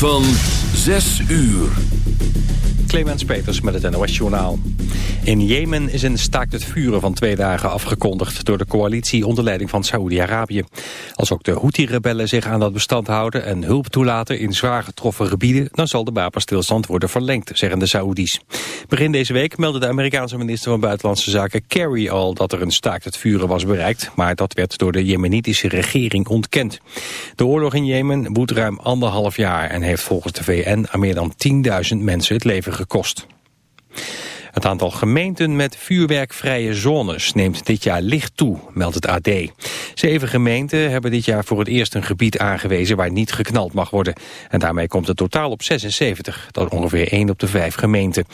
van 6 uur. Clemens Peters met het NOS Journaal. In Jemen is een staakt het vuren van twee dagen afgekondigd... door de coalitie onder leiding van Saoedi-Arabië. Als ook de Houthi-rebellen zich aan dat bestand houden... en hulp toelaten in zwaar getroffen gebieden... dan zal de wapenstilstand worden verlengd, zeggen de Saoedi's. Begin deze week meldde de Amerikaanse minister van Buitenlandse Zaken Kerry al... dat er een staakt het vuren was bereikt... maar dat werd door de jemenitische regering ontkend. De oorlog in Jemen woedt ruim anderhalf jaar... en heeft volgens de VN aan meer dan 10.000 mensen het leven gekost. Het aantal gemeenten met vuurwerkvrije zones neemt dit jaar licht toe, meldt het AD. Zeven gemeenten hebben dit jaar voor het eerst een gebied aangewezen waar niet geknald mag worden. En daarmee komt het totaal op 76, dat ongeveer 1 op de 5 gemeenten.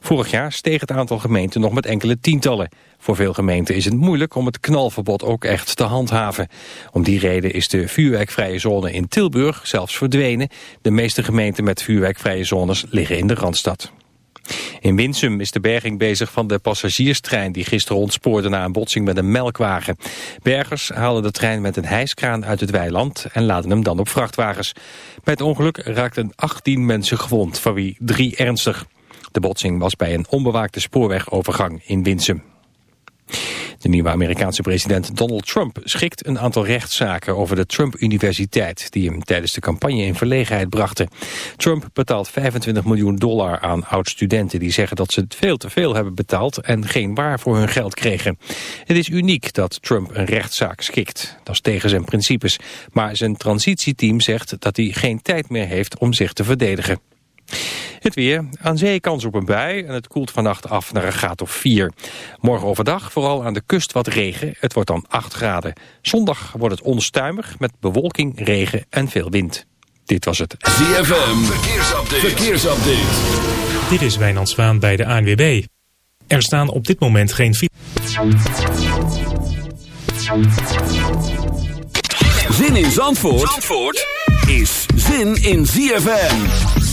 Vorig jaar steeg het aantal gemeenten nog met enkele tientallen. Voor veel gemeenten is het moeilijk om het knalverbod ook echt te handhaven. Om die reden is de vuurwerkvrije zone in Tilburg zelfs verdwenen. De meeste gemeenten met vuurwerkvrije zones liggen in de Randstad. In Winsum is de berging bezig van de passagierstrein die gisteren ontspoorde na een botsing met een melkwagen. Bergers haalden de trein met een hijskraan uit het weiland en laden hem dan op vrachtwagens. Bij het ongeluk raakten 18 mensen gewond, van wie drie ernstig. De botsing was bij een onbewaakte spoorwegovergang in Winsum. De nieuwe Amerikaanse president Donald Trump schikt een aantal rechtszaken over de Trump-universiteit... die hem tijdens de campagne in verlegenheid brachten. Trump betaalt 25 miljoen dollar aan oud-studenten... die zeggen dat ze veel te veel hebben betaald en geen waar voor hun geld kregen. Het is uniek dat Trump een rechtszaak schikt. Dat is tegen zijn principes. Maar zijn transitieteam zegt dat hij geen tijd meer heeft om zich te verdedigen. Het weer. Aan zee kans op een bui en het koelt vannacht af naar een graad of 4. Morgen overdag vooral aan de kust wat regen. Het wordt dan 8 graden. Zondag wordt het onstuimig met bewolking, regen en veel wind. Dit was het. ZFM. Verkeersupdate. Verkeersupdate. Dit is Wijnand Zwaan bij de ANWB. Er staan op dit moment geen... Zin in Zandvoort? Zandvoort? is zin in ZFM.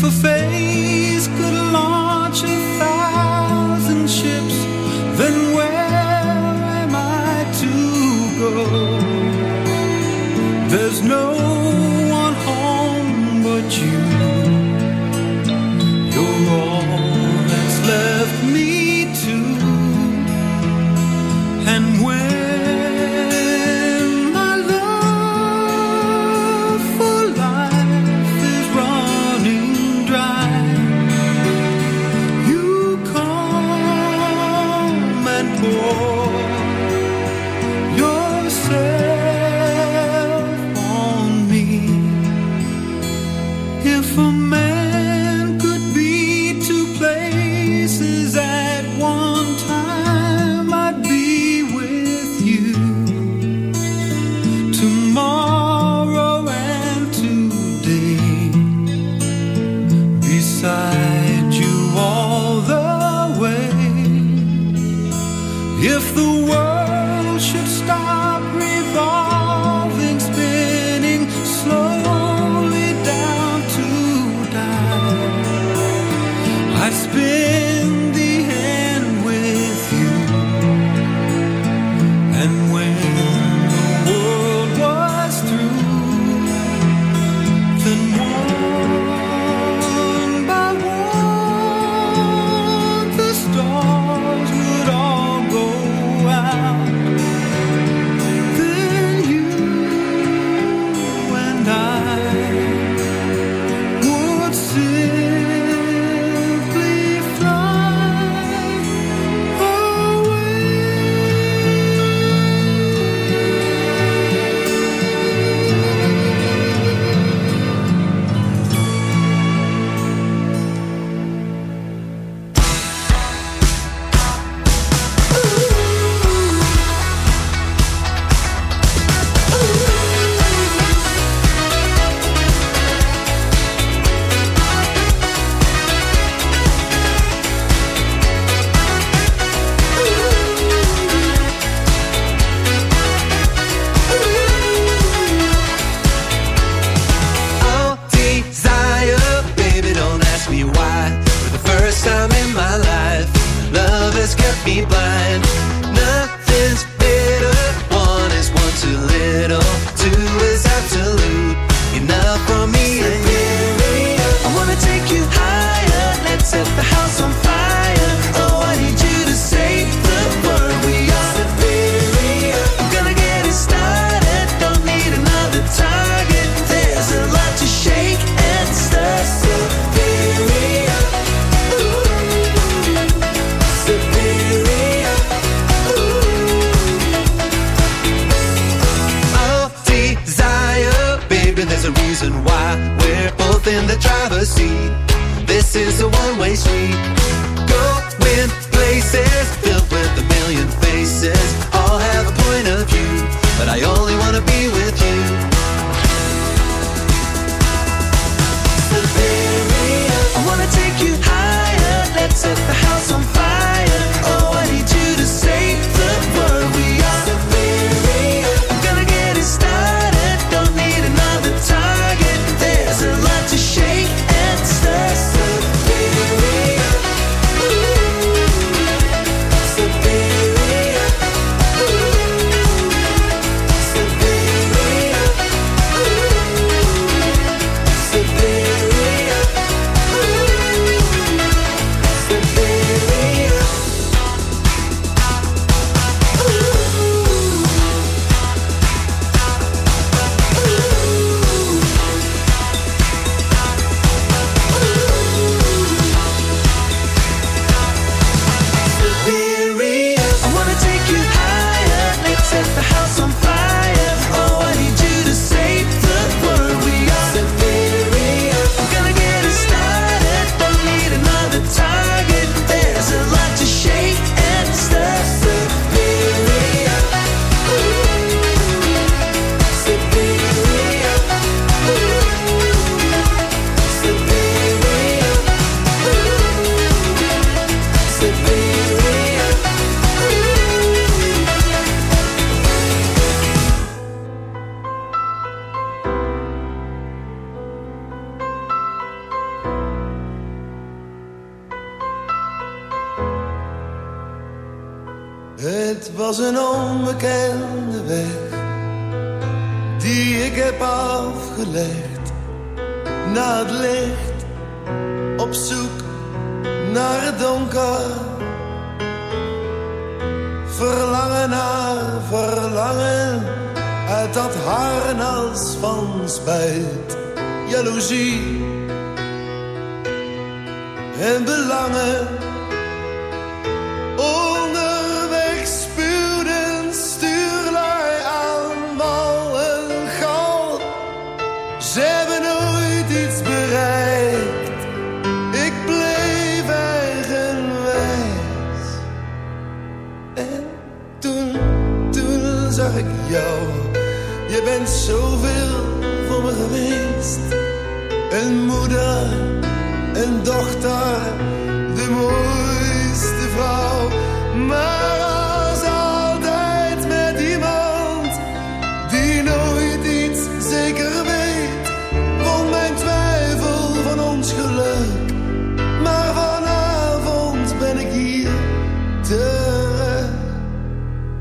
for face. for me.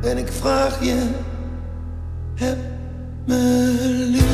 En ik vraag je, heb me lief.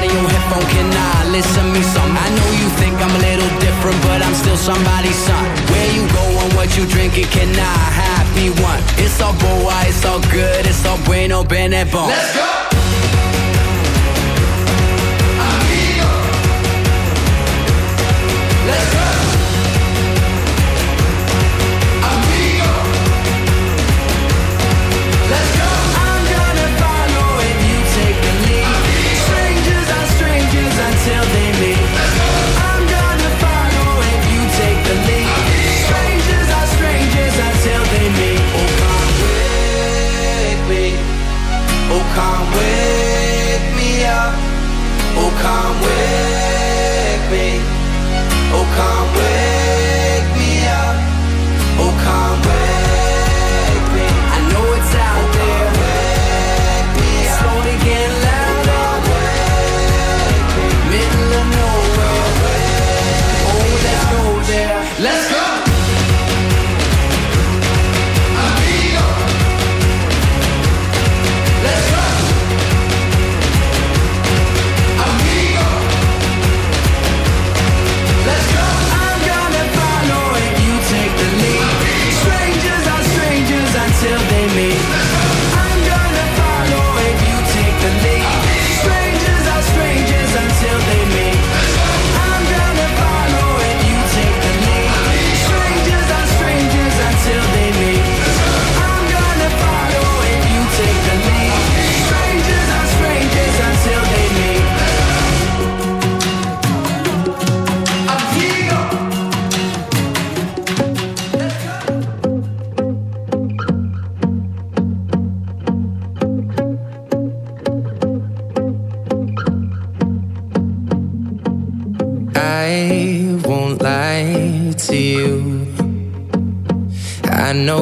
out of your headphone, can I listen me some? I know you think I'm a little different, but I'm still somebody's son. Where you go and what you drinking, can I have me one? It's all boy, it's all good, it's all bueno, bene, bon. Let's go!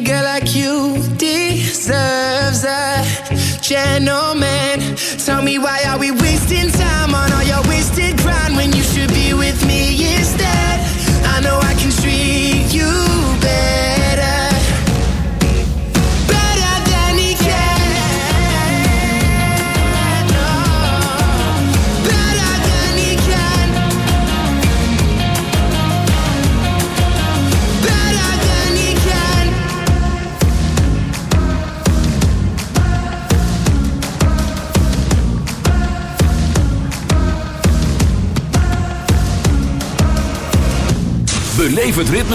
girl like you deserves a gentleman. Tell me why are we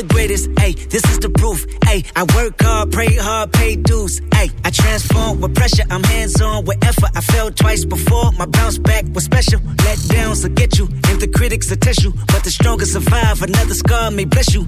the greatest. Hey, this is the proof. Hey, I work hard, pray hard, pay dues. Hey, I transform with pressure. I'm hands on with effort. I fell twice before. My bounce back was special. Let downs will get you, and the critics will test you. But the strongest survive. Another scar may bless you.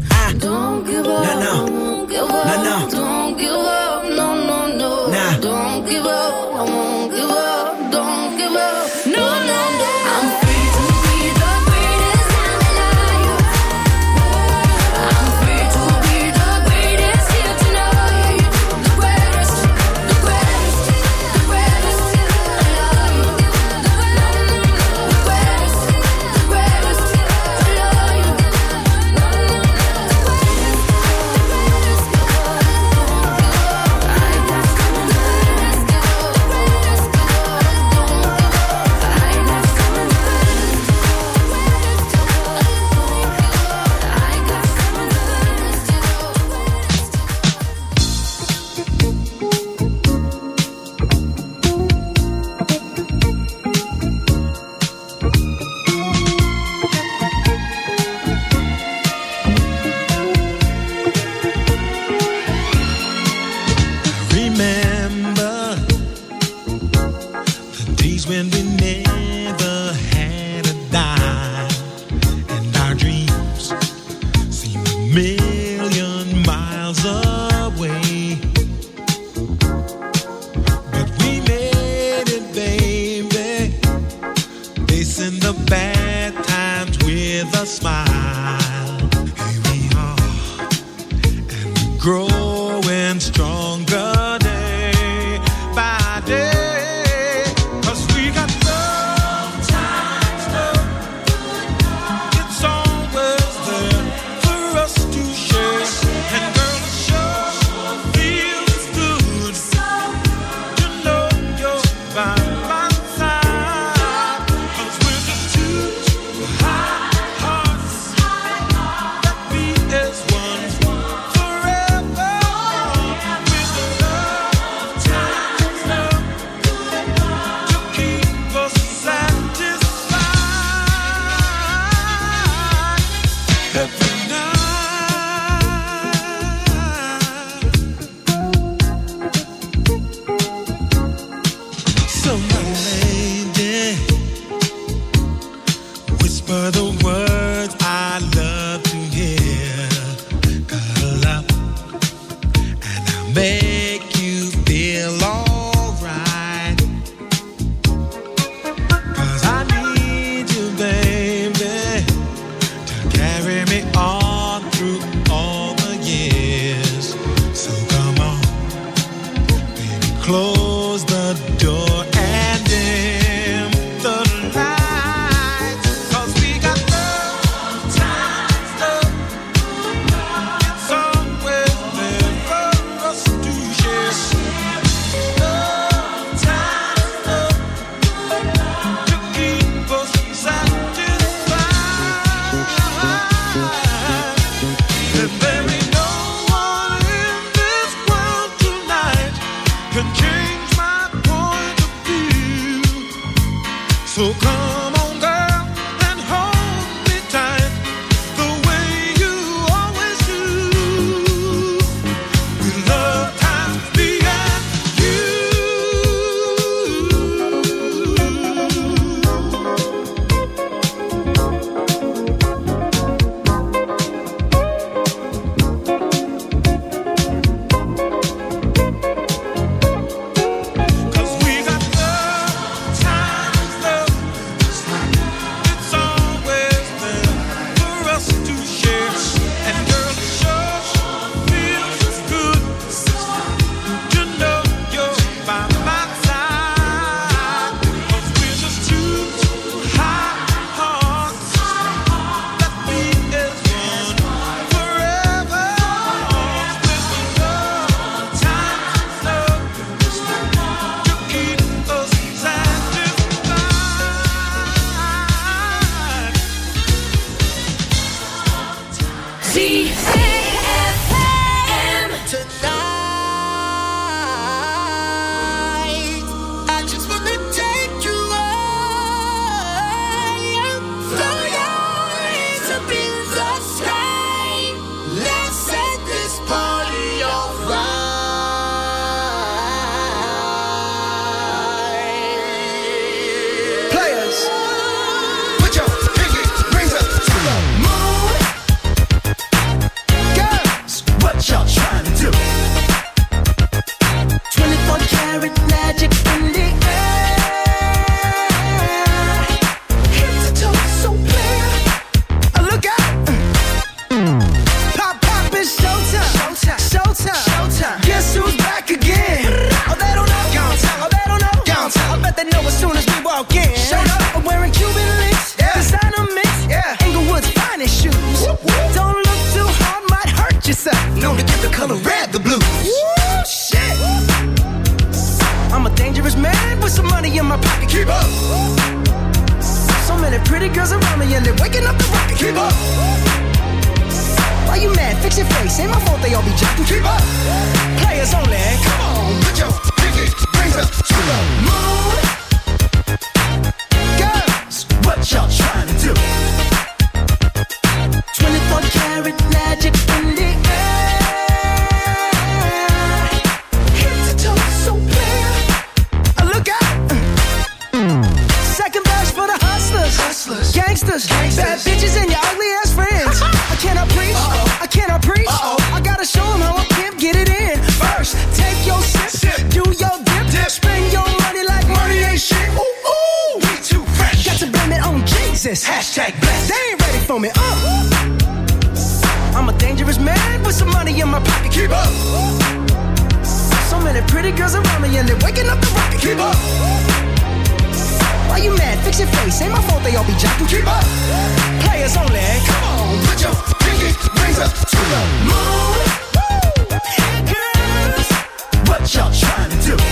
Y'all trying to do?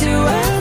to us.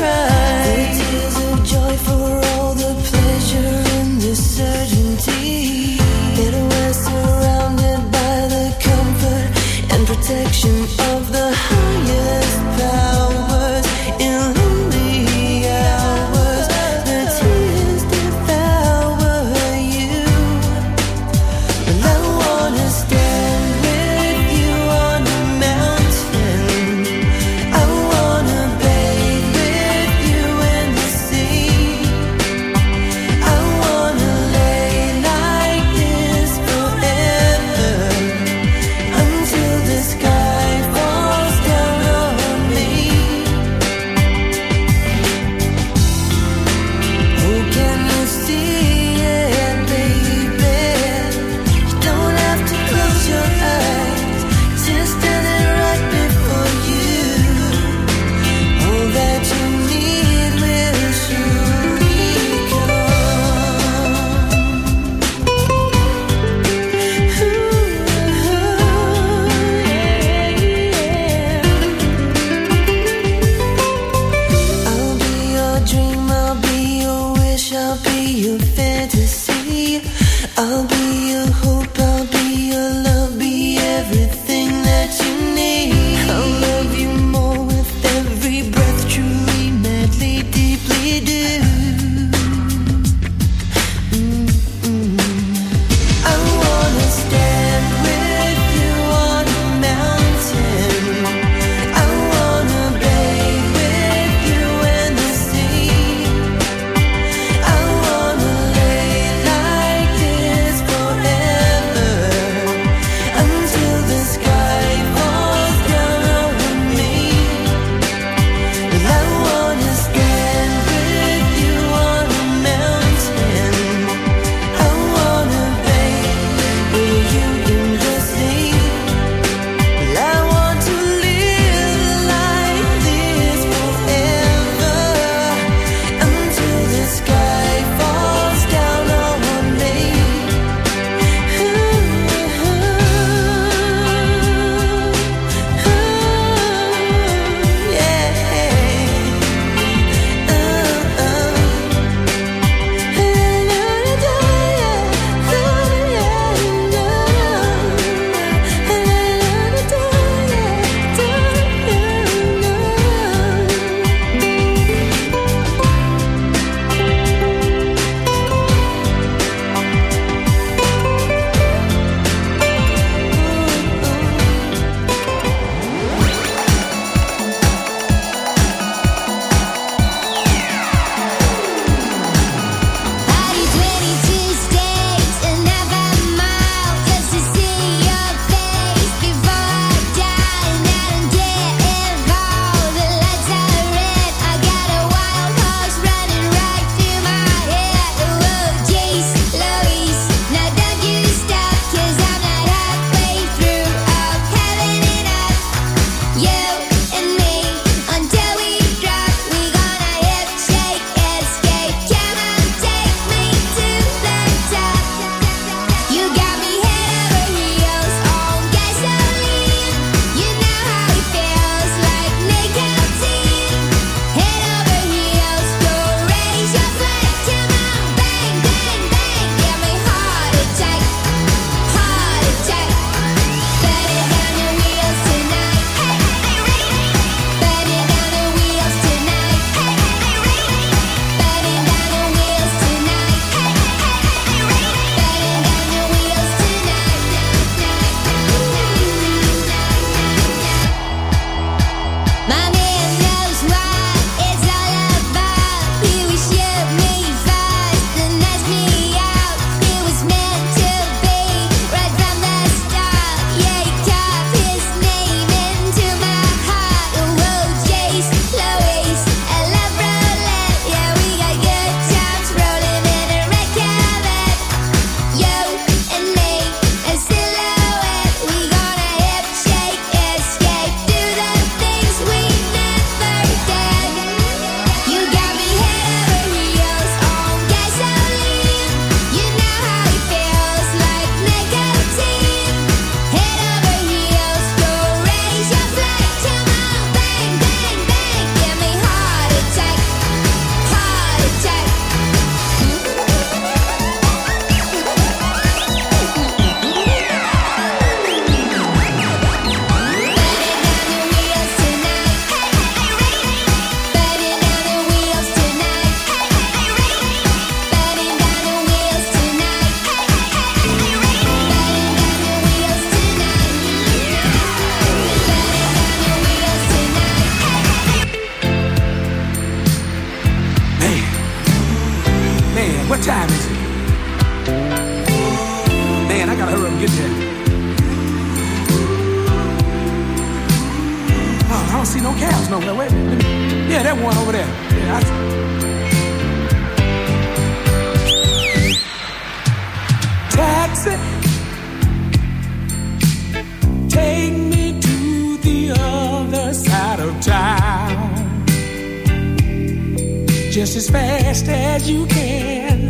Cry. Get there. Oh, I don't see no cabs nowhere. Wait a minute. Yeah, that one over there. Yeah, I, taxi. Take me to the other side of town. Just as fast as you can.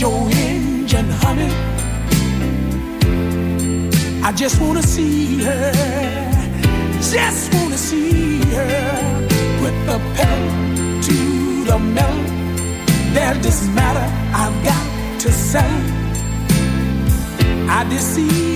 Your engine humming. I just wanna see her, just wanna see her. Put the pedal to the metal. There's this matter I've got to settle. I deceived